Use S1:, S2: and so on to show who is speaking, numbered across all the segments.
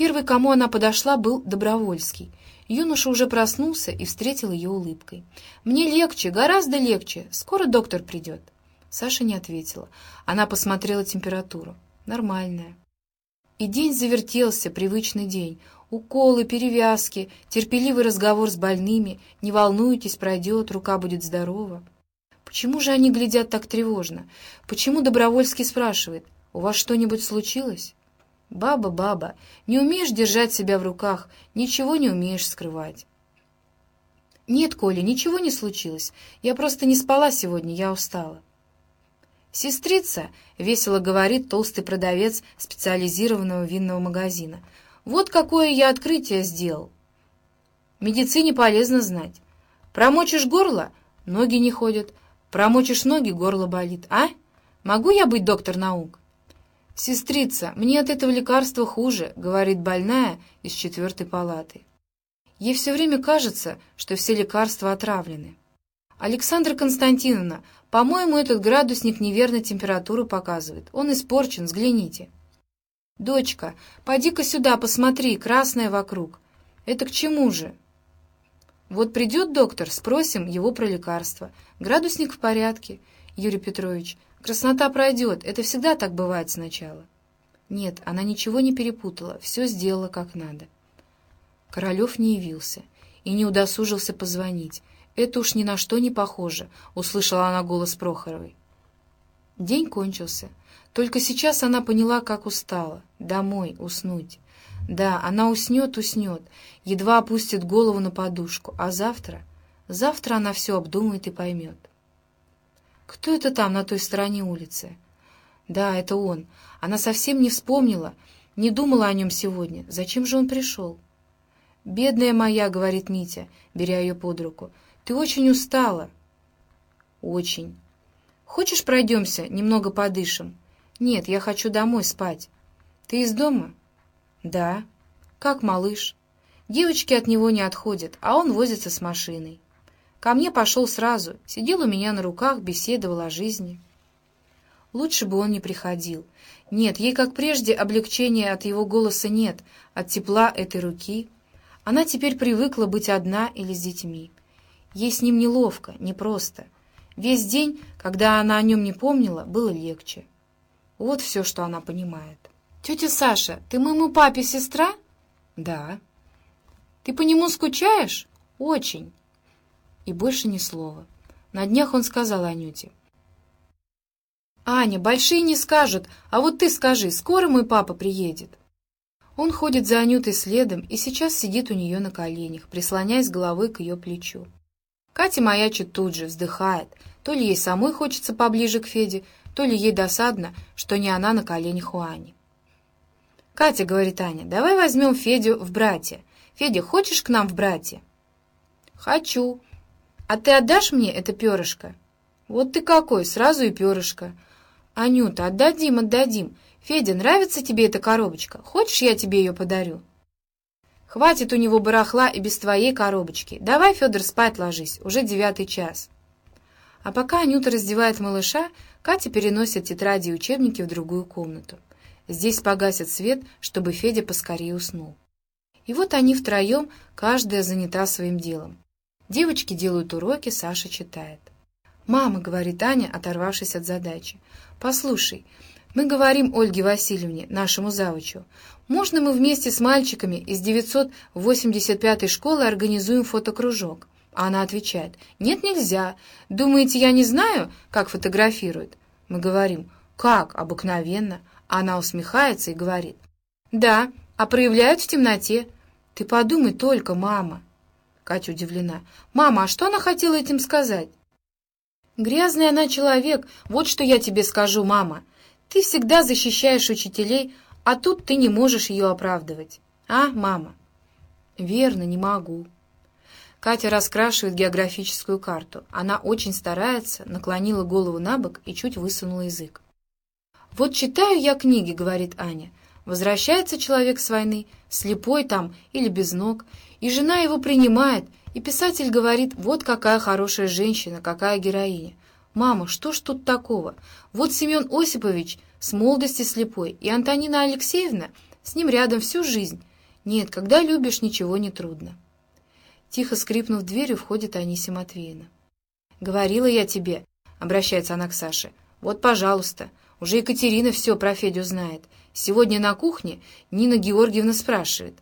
S1: Первый, кому она подошла, был Добровольский. Юноша уже проснулся и встретил ее улыбкой. «Мне легче, гораздо легче. Скоро доктор придет». Саша не ответила. Она посмотрела температуру. Нормальная. И день завертелся, привычный день. Уколы, перевязки, терпеливый разговор с больными. Не волнуйтесь, пройдет, рука будет здорова. Почему же они глядят так тревожно? Почему Добровольский спрашивает, «У вас что-нибудь случилось?» «Баба, баба, не умеешь держать себя в руках, ничего не умеешь скрывать». «Нет, Коля, ничего не случилось. Я просто не спала сегодня, я устала». «Сестрица», — весело говорит толстый продавец специализированного винного магазина, «вот какое я открытие сделал. Медицине полезно знать. Промочишь горло — ноги не ходят. Промочишь ноги — горло болит. А? Могу я быть доктор наук?» «Сестрица, мне от этого лекарства хуже», — говорит больная из четвертой палаты. Ей все время кажется, что все лекарства отравлены. «Александра Константиновна, по-моему, этот градусник неверно температуру показывает. Он испорчен, взгляните». «Дочка, поди-ка сюда, посмотри, красное вокруг. Это к чему же?» «Вот придет доктор, спросим его про лекарство. Градусник в порядке, Юрий Петрович. Краснота пройдет, это всегда так бывает сначала. Нет, она ничего не перепутала, все сделала как надо. Королев не явился и не удосужился позвонить. Это уж ни на что не похоже, услышала она голос Прохоровой. День кончился. Только сейчас она поняла, как устала. Домой, уснуть. Да, она уснет, уснет, едва опустит голову на подушку. А завтра? Завтра она все обдумает и поймет. Кто это там на той стороне улицы? Да, это он. Она совсем не вспомнила, не думала о нем сегодня. Зачем же он пришел? «Бедная моя», — говорит Митя, беря ее под руку, — «ты очень устала». «Очень». «Хочешь, пройдемся, немного подышим?» «Нет, я хочу домой спать». «Ты из дома?» «Да». «Как малыш?» Девочки от него не отходят, а он возится с машиной. Ко мне пошел сразу, сидел у меня на руках, беседовал о жизни. Лучше бы он не приходил. Нет, ей, как прежде, облегчения от его голоса нет, от тепла этой руки. Она теперь привыкла быть одна или с детьми. Ей с ним неловко, непросто. Весь день, когда она о нем не помнила, было легче. Вот все, что она понимает. «Тетя Саша, ты моему папе сестра?» «Да». «Ты по нему скучаешь?» «Очень» и больше ни слова. На днях он сказал Анюте. «Аня, большие не скажут, а вот ты скажи, скоро мой папа приедет?» Он ходит за Анютой следом и сейчас сидит у нее на коленях, прислоняясь головой к ее плечу. Катя маячит тут же, вздыхает. То ли ей самой хочется поближе к Феде, то ли ей досадно, что не она на коленях у Ани. «Катя», — говорит Аня, — «давай возьмем Федю в братья. Федя, хочешь к нам в братья?» «Хочу», «А ты отдашь мне это перышко?» «Вот ты какой, сразу и перышко!» «Анюта, отдадим, отдадим! Федя, нравится тебе эта коробочка? Хочешь, я тебе ее подарю?» «Хватит у него барахла и без твоей коробочки. Давай, Федор, спать ложись, уже девятый час». А пока Анюта раздевает малыша, Катя переносит тетради и учебники в другую комнату. Здесь погасят свет, чтобы Федя поскорее уснул. И вот они втроем, каждая занята своим делом. Девочки делают уроки, Саша читает. «Мама», — говорит Аня, оторвавшись от задачи, — «послушай, мы говорим Ольге Васильевне, нашему завучу, можно мы вместе с мальчиками из 985-й школы организуем фотокружок?» Она отвечает, «Нет, нельзя. Думаете, я не знаю, как фотографируют?» Мы говорим, «Как? Обыкновенно». Она усмехается и говорит, «Да, а проявляют в темноте. Ты подумай только, мама». Катя удивлена. «Мама, а что она хотела этим сказать?» «Грязный она человек, вот что я тебе скажу, мама. Ты всегда защищаешь учителей, а тут ты не можешь ее оправдывать. А, мама?» «Верно, не могу». Катя раскрашивает географическую карту. Она очень старается, наклонила голову на бок и чуть высунула язык. «Вот читаю я книги», — говорит Аня. «Возвращается человек с войны, слепой там или без ног, и жена его принимает, и писатель говорит, вот какая хорошая женщина, какая героиня. Мама, что ж тут такого? Вот Семен Осипович с молодости слепой, и Антонина Алексеевна С ним рядом всю жизнь. Нет, когда любишь, ничего не трудно. Тихо скрипнув дверью, входит Анисия Матвеевна. «Говорила я тебе», — обращается она к Саше. «Вот, пожалуйста, уже Екатерина все про Федю знает. Сегодня на кухне Нина Георгиевна спрашивает.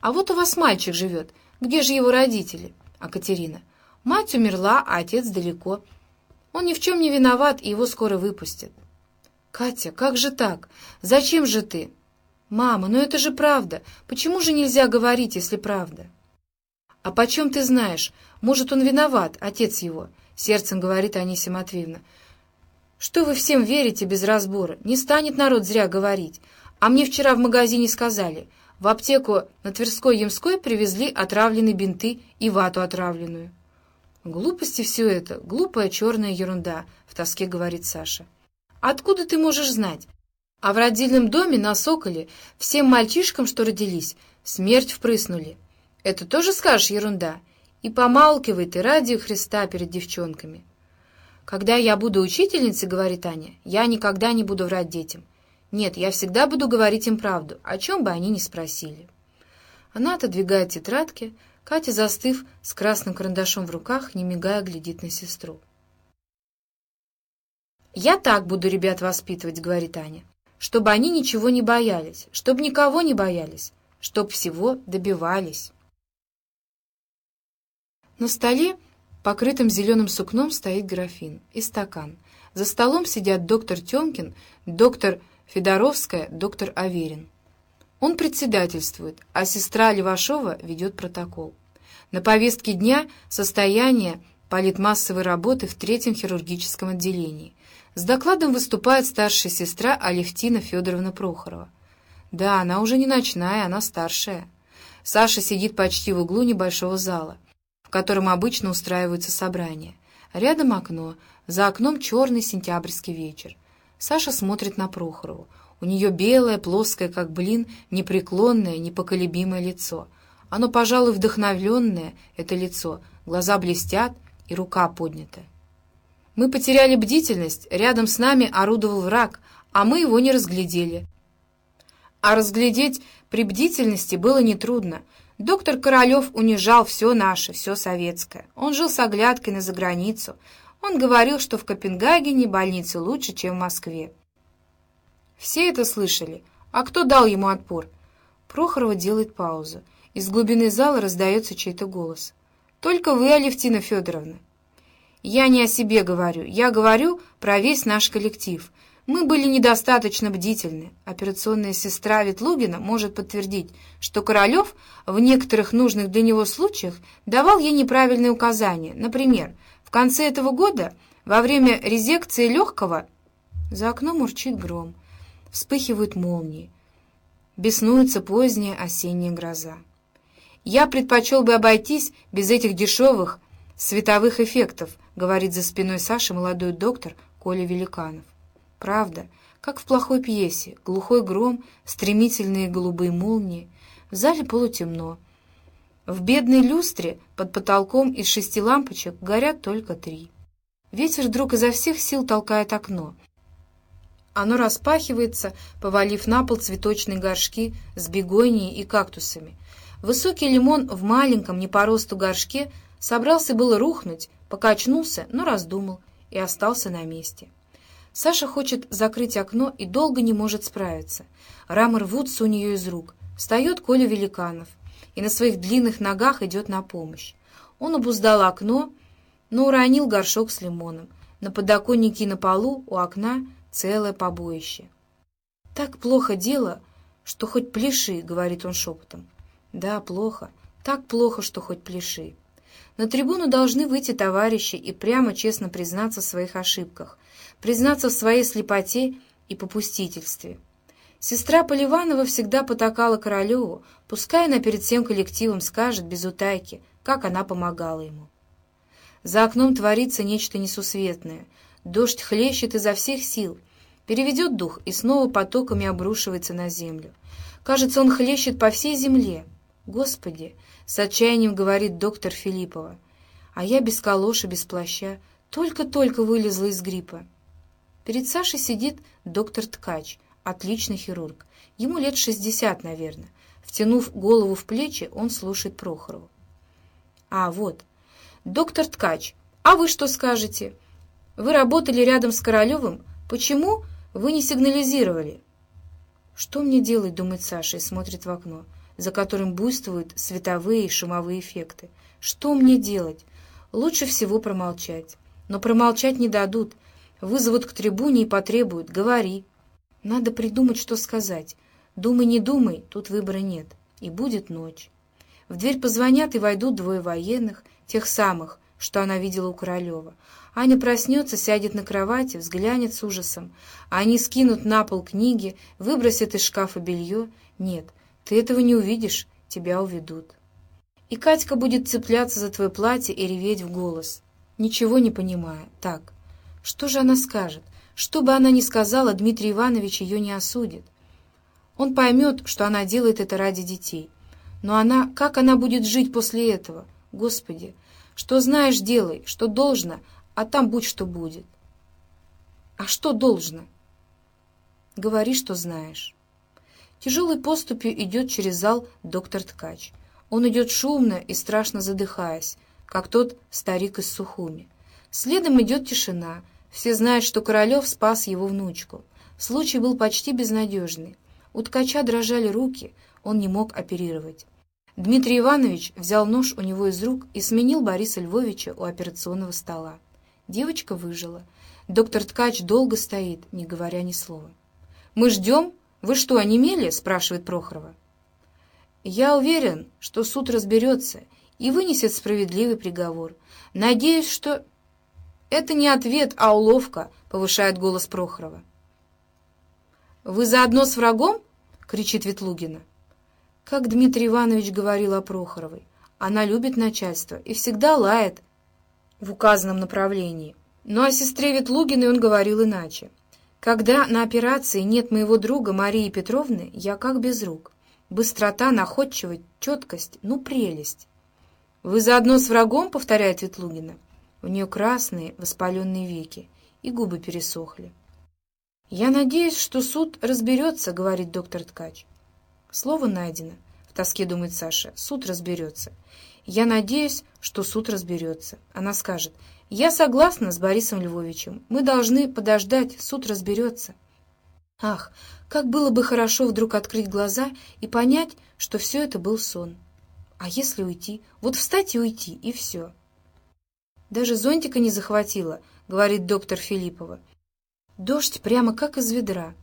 S1: «А вот у вас мальчик живет. Где же его родители?» А Катерина. «Мать умерла, а отец далеко. Он ни в чем не виноват, и его скоро выпустят». «Катя, как же так? Зачем же ты?» «Мама, ну это же правда. Почему же нельзя говорить, если правда?» «А почем ты знаешь? Может, он виноват, отец его?» Сердцем говорит Анисия Матвеевна. «Что вы всем верите без разбора? Не станет народ зря говорить. А мне вчера в магазине сказали, в аптеку на Тверской-Ямской привезли отравленные бинты и вату отравленную». «Глупости все это, глупая черная ерунда», — в тоске говорит Саша. «Откуда ты можешь знать? А в родильном доме на Соколе всем мальчишкам, что родились, смерть впрыснули. Это тоже скажешь ерунда? И помалкивай ты ради Христа перед девчонками. Когда я буду учительницей, говорит Аня, я никогда не буду врать детям. Нет, я всегда буду говорить им правду, о чем бы они ни спросили. Она отодвигает тетрадки, Катя, застыв с красным карандашом в руках, не мигая, глядит на сестру. «Я так буду ребят воспитывать», — говорит Аня чтобы они ничего не боялись, чтобы никого не боялись, чтобы всего добивались. На столе, покрытым зеленым сукном, стоит графин и стакан. За столом сидят доктор Темкин, доктор Федоровская, доктор Аверин. Он председательствует, а сестра Левашова ведет протокол. На повестке дня состояние политмассовой работы в третьем хирургическом отделении. С докладом выступает старшая сестра Алевтина Федоровна Прохорова. Да, она уже не ночная, она старшая. Саша сидит почти в углу небольшого зала, в котором обычно устраиваются собрания. Рядом окно, за окном черный сентябрьский вечер. Саша смотрит на Прохорову. У нее белое, плоское, как блин, непреклонное, непоколебимое лицо. Оно, пожалуй, вдохновленное, это лицо. Глаза блестят и рука поднята. Мы потеряли бдительность, рядом с нами орудовал враг, а мы его не разглядели. А разглядеть при бдительности было нетрудно. Доктор Королев унижал все наше, все советское. Он жил с оглядкой на заграницу. Он говорил, что в Копенгагене больницы лучше, чем в Москве. Все это слышали. А кто дал ему отпор? Прохорова делает паузу. Из глубины зала раздается чей-то голос. «Только вы, Алевтина Федоровна». Я не о себе говорю, я говорю про весь наш коллектив. Мы были недостаточно бдительны. Операционная сестра Ветлугина может подтвердить, что Королев в некоторых нужных для него случаях давал ей неправильные указания. Например, в конце этого года, во время резекции легкого, за окном урчит гром, вспыхивают молнии, беснуется поздняя осенняя гроза. Я предпочел бы обойтись без этих дешевых световых эффектов, говорит за спиной Саши молодой доктор Коля Великанов. Правда, как в плохой пьесе, глухой гром, стремительные голубые молнии. В зале полутемно. В бедной люстре под потолком из шести лампочек горят только три. Ветер вдруг изо всех сил толкает окно. Оно распахивается, повалив на пол цветочные горшки с бегонией и кактусами. Высокий лимон в маленьком, не по росту горшке собрался было рухнуть, покачнулся, но раздумал и остался на месте. Саша хочет закрыть окно и долго не может справиться. Рамы рвутся у нее из рук. Встает Коля Великанов и на своих длинных ногах идет на помощь. Он обуздал окно, но уронил горшок с лимоном. На подоконнике и на полу у окна целое побоище. «Так плохо дело, что хоть пляши», — говорит он шепотом. «Да, плохо. Так плохо, что хоть пляши». На трибуну должны выйти товарищи и прямо честно признаться в своих ошибках, признаться в своей слепоте и попустительстве. Сестра Поливанова всегда потакала Королеву, пускай она перед всем коллективом скажет без утайки, как она помогала ему. За окном творится нечто несусветное. Дождь хлещет изо всех сил, переведет дух и снова потоками обрушивается на землю. Кажется, он хлещет по всей земле. Господи, с отчаянием говорит доктор Филиппова. А я без калоши, без плаща, только-только вылезла из гриппа. Перед Сашей сидит доктор Ткач, отличный хирург. Ему лет шестьдесят, наверное. Втянув голову в плечи, он слушает Прохорову. А, вот. Доктор Ткач, а вы что скажете? Вы работали рядом с Королевым. Почему вы не сигнализировали? Что мне делать, думает Саша и смотрит в окно, за которым буйствуют световые и шумовые эффекты. Что мне делать? Лучше всего промолчать. Но промолчать не дадут. Вызовут к трибуне и потребуют. Говори. Надо придумать, что сказать. Думай, не думай, тут выбора нет. И будет ночь. В дверь позвонят, и войдут двое военных, тех самых, что она видела у Королева. Аня проснется, сядет на кровати, взглянет с ужасом. А они скинут на пол книги, выбросят из шкафа белье. Нет, ты этого не увидишь, тебя уведут. И Катька будет цепляться за твое платье и реветь в голос, ничего не понимая. Так, что же она скажет? Что бы она ни сказала, Дмитрий Иванович ее не осудит. Он поймет, что она делает это ради детей. Но она, как она будет жить после этого? Господи, что знаешь, делай, что должно, а там будь что будет. А что должно? Говори, что знаешь. Тяжелой поступью идет через зал доктор Ткач. Он идет шумно и страшно задыхаясь, как тот старик из Сухуми. Следом идет тишина. Все знают, что Королев спас его внучку. Случай был почти безнадежный. У ткача дрожали руки, он не мог оперировать. Дмитрий Иванович взял нож у него из рук и сменил Бориса Львовича у операционного стола. Девочка выжила. Доктор Ткач долго стоит, не говоря ни слова. «Мы ждем? Вы что, онемели?» — спрашивает Прохорова. «Я уверен, что суд разберется и вынесет справедливый приговор. Надеюсь, что...» «Это не ответ, а уловка», — повышает голос Прохорова. «Вы заодно с врагом?» — кричит Ветлугина. Как Дмитрий Иванович говорил о Прохоровой, она любит начальство и всегда лает в указанном направлении. Но о сестре Ветлугиной он говорил иначе. «Когда на операции нет моего друга Марии Петровны, я как без рук. Быстрота, находчивость, четкость, ну прелесть». «Вы заодно с врагом?» — повторяет Ветлугина. У нее красные воспаленные веки, и губы пересохли. «Я надеюсь, что суд разберется», — говорит доктор Ткач. Слово найдено. В тоске думает Саша. Суд разберется. Я надеюсь, что суд разберется. Она скажет. Я согласна с Борисом Львовичем. Мы должны подождать, суд разберется. Ах, как было бы хорошо вдруг открыть глаза и понять, что все это был сон. А если уйти? Вот встать и уйти, и все. Даже зонтика не захватила, говорит доктор Филиппова. Дождь прямо как из ведра.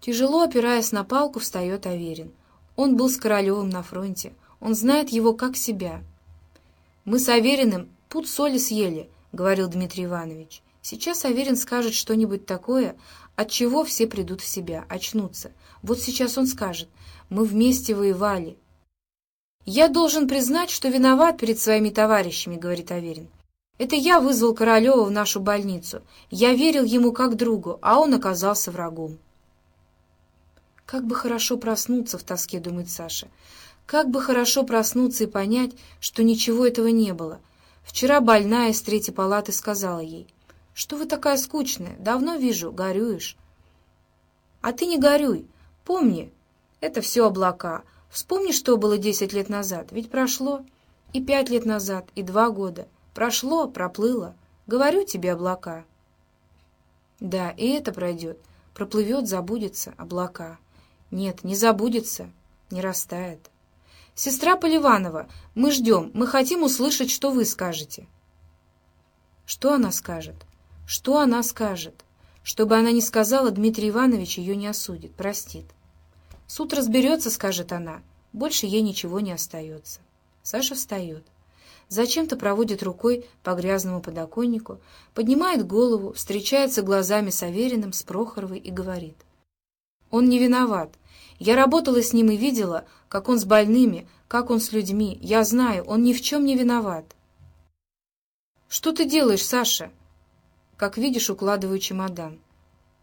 S1: Тяжело опираясь на палку, встает Аверин. Он был с Королевым на фронте. Он знает его как себя. «Мы с Авериным пуд соли съели», — говорил Дмитрий Иванович. «Сейчас Аверин скажет что-нибудь такое, от чего все придут в себя, очнутся. Вот сейчас он скажет, мы вместе воевали». «Я должен признать, что виноват перед своими товарищами», — говорит Аверин. Это я вызвал Королева в нашу больницу. Я верил ему как другу, а он оказался врагом. Как бы хорошо проснуться в тоске, думает Саша. Как бы хорошо проснуться и понять, что ничего этого не было. Вчера больная из третьей палаты сказала ей, «Что вы такая скучная? Давно вижу, горюешь». «А ты не горюй. Помни, это все облака. Вспомни, что было десять лет назад. Ведь прошло и пять лет назад, и два года. Прошло, проплыло. Говорю тебе, облака. Да, и это пройдет. Проплывет, забудется, облака. Нет, не забудется, не растает. Сестра Поливанова, мы ждем, мы хотим услышать, что вы скажете. Что она скажет? Что она скажет? Чтобы она не сказала, Дмитрий Иванович ее не осудит, простит. Суд разберется, скажет она. Больше ей ничего не остается. Саша встает зачем-то проводит рукой по грязному подоконнику, поднимает голову, встречается глазами с Авериным, с Прохоровой и говорит. «Он не виноват. Я работала с ним и видела, как он с больными, как он с людьми. Я знаю, он ни в чем не виноват». «Что ты делаешь, Саша?» «Как видишь, укладываю чемодан».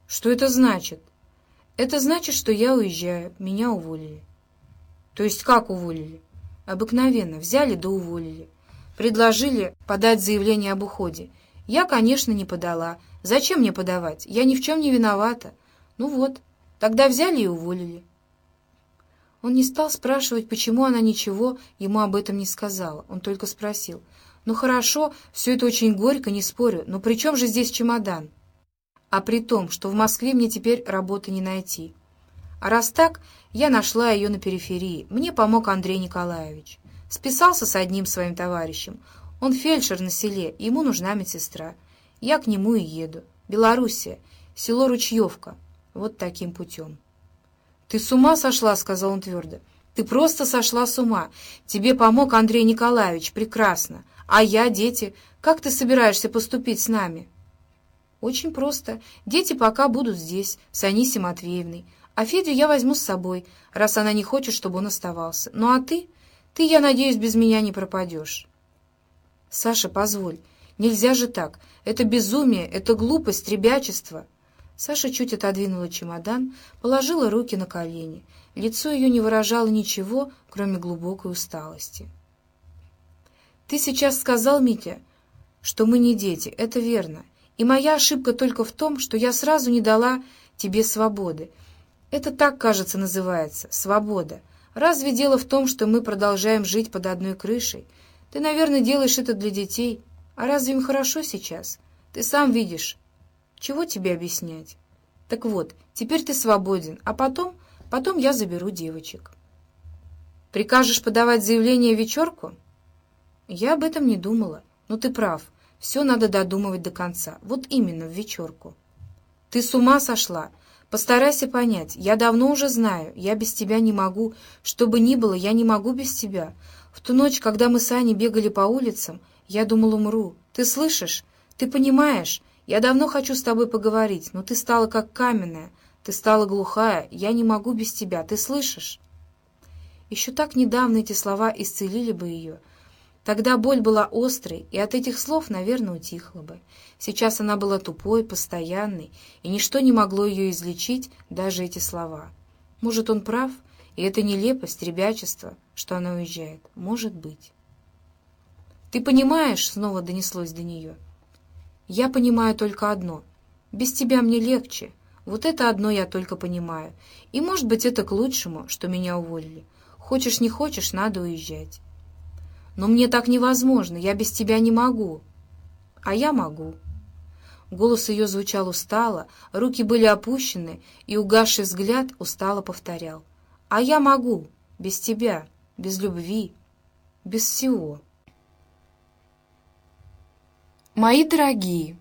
S1: «Что это значит?» «Это значит, что я уезжаю, меня уволили». «То есть как уволили?» «Обыкновенно. Взяли да уволили. Предложили подать заявление об уходе. Я, конечно, не подала. Зачем мне подавать? Я ни в чем не виновата. Ну вот, тогда взяли и уволили. Он не стал спрашивать, почему она ничего ему об этом не сказала. Он только спросил. «Ну хорошо, все это очень горько, не спорю, но при чем же здесь чемодан?» «А при том, что в Москве мне теперь работы не найти. А раз так, я нашла ее на периферии. Мне помог Андрей Николаевич. Списался с одним своим товарищем. Он фельдшер на селе, ему нужна медсестра. Я к нему и еду. Белоруссия, село Ручьевка. Вот таким путем». «Ты с ума сошла?» — сказал он твердо. «Ты просто сошла с ума. Тебе помог Андрей Николаевич, прекрасно. А я, дети, как ты собираешься поступить с нами?» «Очень просто. Дети пока будут здесь, с Анисей Матвеевной. А Федю я возьму с собой, раз она не хочет, чтобы он оставался. Ну а ты? Ты, я надеюсь, без меня не пропадешь». «Саша, позволь. Нельзя же так. Это безумие, это глупость, ребячество». Саша чуть отодвинула чемодан, положила руки на колени. Лицо ее не выражало ничего, кроме глубокой усталости. «Ты сейчас сказал, Митя, что мы не дети, это верно. И моя ошибка только в том, что я сразу не дала тебе свободы. Это так, кажется, называется — свобода. Разве дело в том, что мы продолжаем жить под одной крышей? Ты, наверное, делаешь это для детей. А разве им хорошо сейчас? Ты сам видишь, чего тебе объяснять? Так вот, теперь ты свободен, а потом, потом я заберу девочек. Прикажешь подавать заявление в вечерку? Я об этом не думала. Но ты прав, все надо додумывать до конца. Вот именно, в вечерку. Ты с ума сошла? Постарайся понять. Я давно уже знаю, я без тебя не могу. Что бы ни было, я не могу без тебя. В ту ночь, когда мы с Аней бегали по улицам, я думал, умру. Ты слышишь? Ты понимаешь? Я давно хочу с тобой поговорить, но ты стала как каменная, ты стала глухая, я не могу без тебя, ты слышишь?» Еще так недавно эти слова исцелили бы ее. Тогда боль была острой, и от этих слов, наверное, утихла бы. Сейчас она была тупой, постоянной, и ничто не могло ее излечить, даже эти слова. Может, он прав, и это нелепость, ребячество, что она уезжает. Может быть. «Ты понимаешь?» — снова донеслось до нее — я понимаю только одно. Без тебя мне легче. Вот это одно я только понимаю. И, может быть, это к лучшему, что меня уволили. Хочешь, не хочешь, надо уезжать. Но мне так невозможно, я без тебя не могу. А я могу. Голос ее звучал устало, руки были опущены, и угасший взгляд устало повторял. А я могу, без тебя, без любви, без всего. Мои дорогие,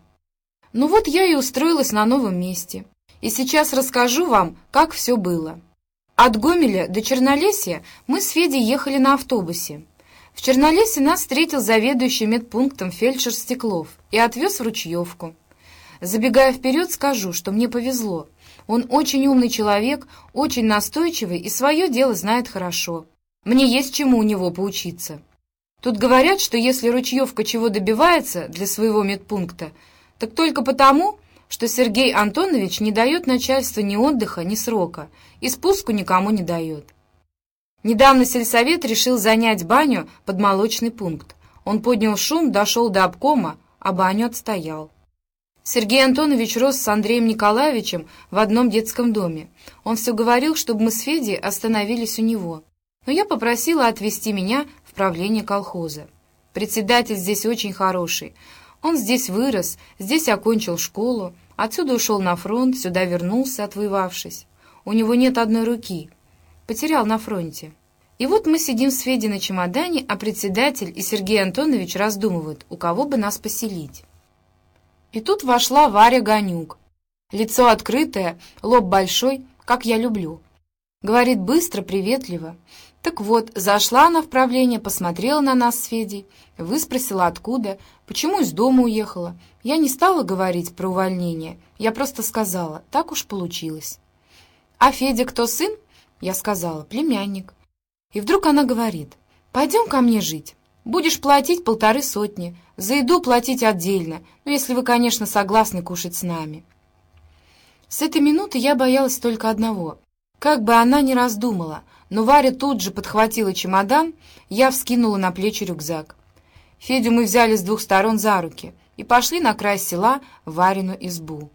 S1: ну вот я и устроилась на новом месте. И сейчас расскажу вам, как все было. От Гомеля до Чернолесья мы с Федей ехали на автобусе. В Чернолесье нас встретил заведующий медпунктом фельдшер Стеклов и отвез в Ручьевку. Забегая вперед, скажу, что мне повезло. Он очень умный человек, очень настойчивый и свое дело знает хорошо. Мне есть чему у него поучиться. Тут говорят, что если Ручьевка чего добивается для своего медпункта, так только потому, что Сергей Антонович не дает начальству ни отдыха, ни срока, и спуску никому не дает. Недавно сельсовет решил занять баню под молочный пункт. Он поднял шум, дошел до обкома, а баню отстоял. Сергей Антонович рос с Андреем Николаевичем в одном детском доме. Он все говорил, чтобы мы с Федей остановились у него. Но я попросила отвезти меня правление колхоза. Председатель здесь очень хороший. Он здесь вырос, здесь окончил школу, отсюда ушел на фронт, сюда вернулся, отвоевавшись. У него нет одной руки. Потерял на фронте. И вот мы сидим с Федей на чемодане, а председатель и Сергей Антонович раздумывают, у кого бы нас поселить. И тут вошла Варя Гонюк. Лицо открытое, лоб большой, как я люблю. Говорит быстро, приветливо. Так вот, зашла она в правление, посмотрела на нас с Федей, выспросила откуда, почему из дома уехала. Я не стала говорить про увольнение, я просто сказала, так уж получилось. «А Федя кто сын?» Я сказала, племянник. И вдруг она говорит, «Пойдем ко мне жить. Будешь платить полторы сотни, за еду платить отдельно, ну, если вы, конечно, согласны кушать с нами». С этой минуты я боялась только одного. Как бы она ни раздумала — но Варя тут же подхватила чемодан, я вскинула на плечи рюкзак. Федю мы взяли с двух сторон за руки и пошли на край села в Варину избу.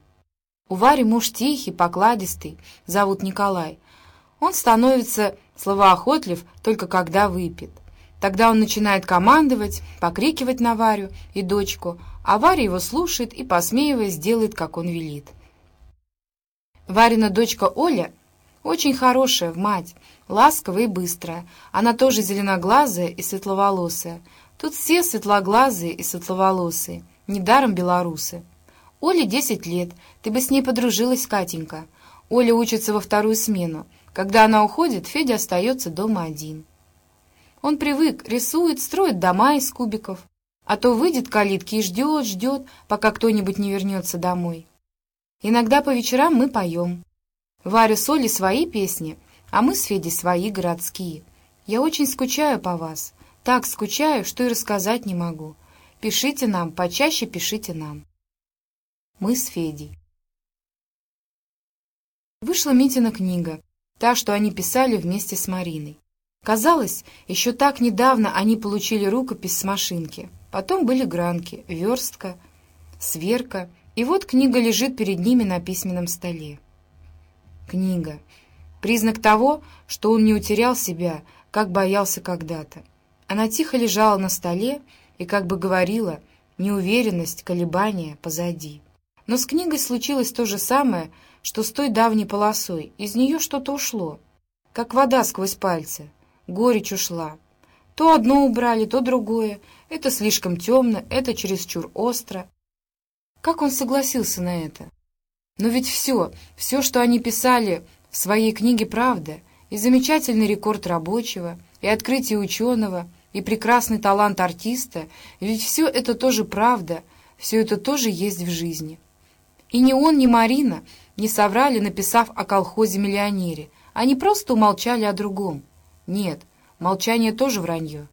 S1: У Вари муж тихий, покладистый, зовут Николай. Он становится словоохотлив только когда выпьет. Тогда он начинает командовать, покрикивать на Варю и дочку, а Варя его слушает и, посмеиваясь, делает, как он велит. Варина дочка Оля очень хорошая в мать, ласковая и быстрая. Она тоже зеленоглазая и светловолосая. Тут все светлоглазые и светловолосые, недаром белорусы. Оле десять лет, ты бы с ней подружилась, Катенька. Оля учится во вторую смену. Когда она уходит, Федя остается дома один. Он привык, рисует, строит дома из кубиков. А то выйдет к калитке и ждет, ждет, пока кто-нибудь не вернется домой. Иногда по вечерам мы поем. Варя с Олей свои песни, а мы с Федей свои городские. Я очень скучаю по вас. Так скучаю, что и рассказать не могу. Пишите нам, почаще пишите нам. Мы с Федей. Вышла Митина книга, та, что они писали вместе с Мариной. Казалось, еще так недавно они получили рукопись с машинки. Потом были гранки, верстка, сверка, и вот книга лежит перед ними на письменном столе. Книга. Признак того, что он не утерял себя, как боялся когда-то. Она тихо лежала на столе и как бы говорила «неуверенность, колебания позади». Но с книгой случилось то же самое, что с той давней полосой. Из нее что-то ушло, как вода сквозь пальцы. Горечь ушла. То одно убрали, то другое. Это слишком темно, это чересчур остро. Как он согласился на это? Но ведь все, все, что они писали в своей книге «Правда», и замечательный рекорд рабочего, и открытие ученого, и прекрасный талант артиста, ведь все это тоже правда, все это тоже есть в жизни. И ни он, ни Марина не соврали, написав о колхозе-миллионере. Они просто умолчали о другом. Нет, молчание тоже вранье.